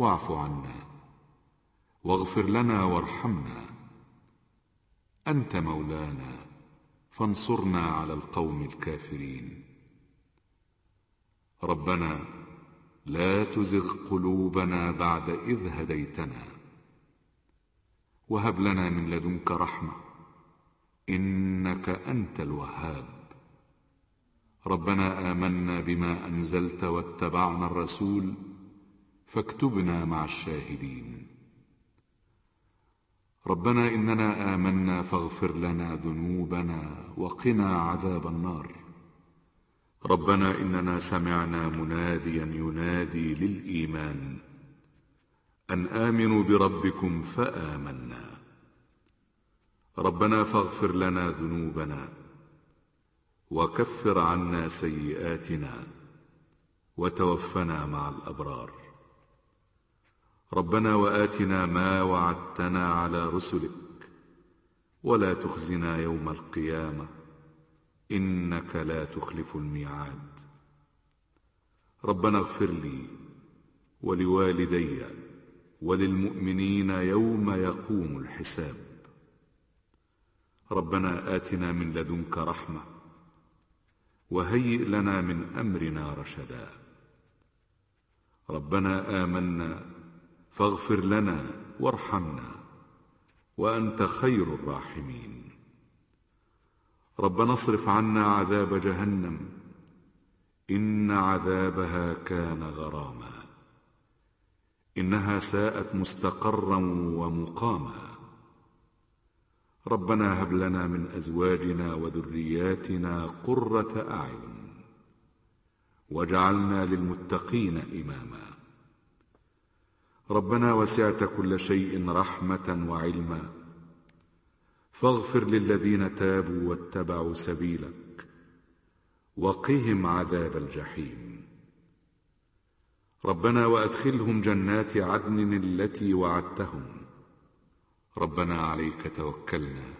واعف عنا واغفر لنا وارحمنا. أنت مولانا فانصرنا على القوم الكافرين. ربنا لا تزغ قلوبنا بعد إذ هديتنا. وهب لنا من لدنك رحمة إنك أنت الوهاب. ربنا آمنا بما أنزلت واتبعنا الرسول فاكتبنا مع الشاهدين. ربنا إننا آمنا فاغفر لنا ذنوبنا وقنا عذاب النار. ربنا إننا سمعنا مناديا ينادي للإيمان. أن آمنوا بربكم فآمنا. ربنا فاغفر لنا ذنوبنا وكفر عنا سيئاتنا وتوفنا مع الأبرار. ربنا وآتنا ما وعدتنا على رسلك ولا تخزنا يوم القيامة إنك لا تخلف الميعاد. ربنا اغفر لي ولوالدي وللمؤمنين يوم يقوم الحساب. ربنا آتنا من لدنك رحمة وهيئ لنا من أمرنا رشدا. ربنا آمنا فاغفر لنا وارحمنا وأنت خير الراحمين. ربنا اصرف عنا عذاب جهنم إن عذابها كان غراما. إنها ساءت مستقرا ومقاما. ربنا هب لنا من أزواجنا وذرياتنا قرة أعين واجعلنا للمتقين إماما. ربنا وسعت كل شيء رحمة وعلما. فاغفر للذين تابوا واتبعوا سبيلك وقهم عذاب الجحيم. ربنا وأدخلهم جنات عدن التي وعدتهم. ربنا عليك توكلنا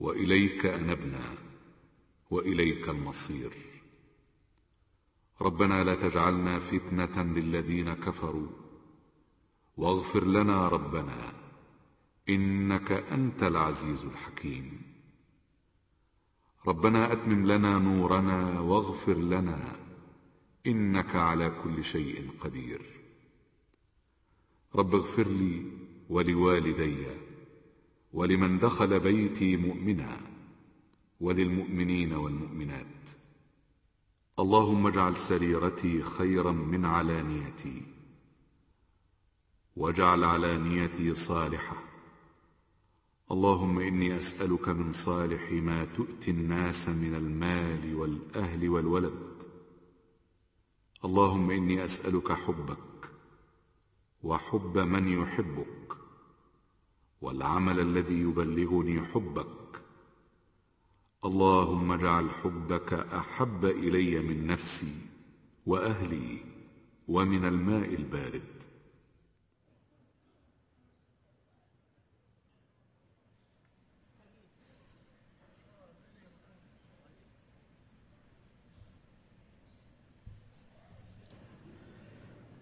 وإليك أنبنا وإليك المصير. ربنا لا تجعلنا فتنة للذين كفروا واغفر لنا ربنا إنك أنت العزيز الحكيم. ربنا أتمم لنا نورنا واغفر لنا إنك على كل شيء قدير. رب اغفر لي ولوالدي ولمن دخل بيتي مؤمنا وللمؤمنين والمؤمنات. اللهم اجعل سريرتي خيرا من علانيتي. واجعل علانيتي صالحه اللهم إني أسألك من صالح ما تؤتي الناس من المال والأهل والولد. اللهم إني أسألك حبك وحب من يحبك والعمل الذي يبلغني حبك. اللهم اجعل حبك أحب إلي من نفسي وأهلي ومن الماء البارد.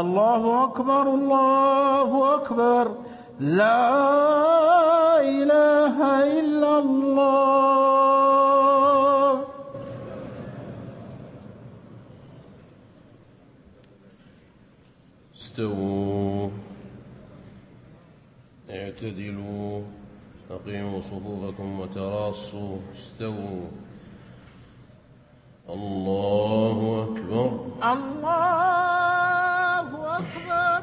الله أكبر الله أكبر. لا إله إلا الله. استووا. اعتدلوا. أقيموا صفوفكم وتراصوا. استووا. الله أكبر الله أكبر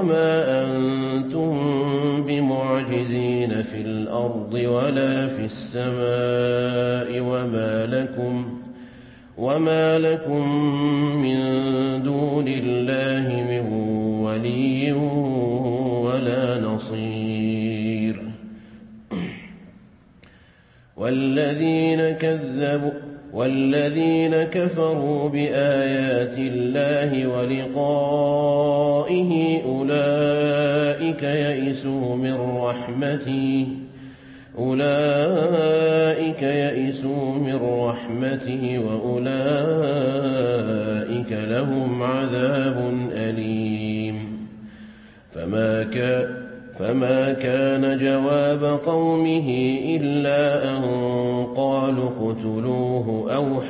وما أنتم بمعجزين في الأرض ولا في السماء وما لكم وما لكم من دون الله من ولي ولا نصير. والذين كذبوا والذين كفروا بآيات الله ولقائه أولئك يئسوا من رحمتي أولئك يئسوا من رحمته وأولئك لهم عذاب أليم. فما كان فما كان جواب قومه إلا اقتلوه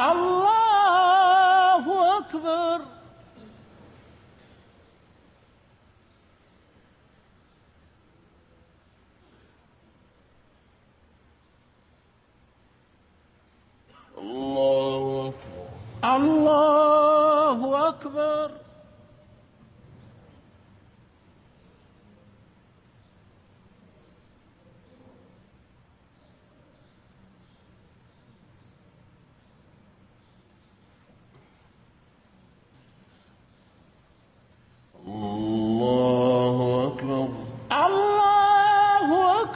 Allah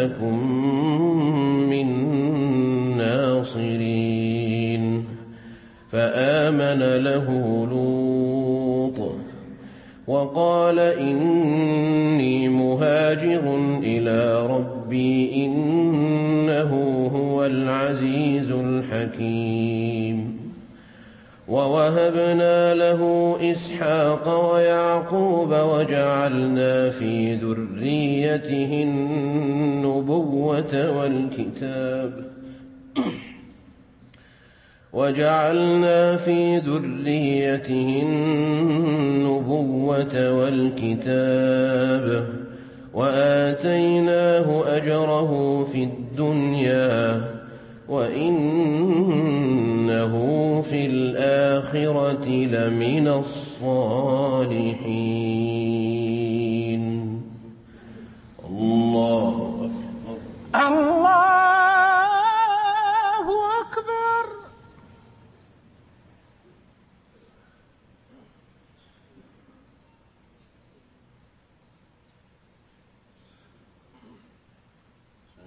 لكم من ناصرين. فآمن له لوط وقال إني وجعلنا في ذريته النبوة والكتاب وآتيناه أجره في الدنيا وإنه في الآخرة لمن الصالحين.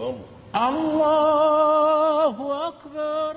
الله أكبر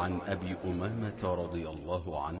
عن أبي أمامة رضي الله عنه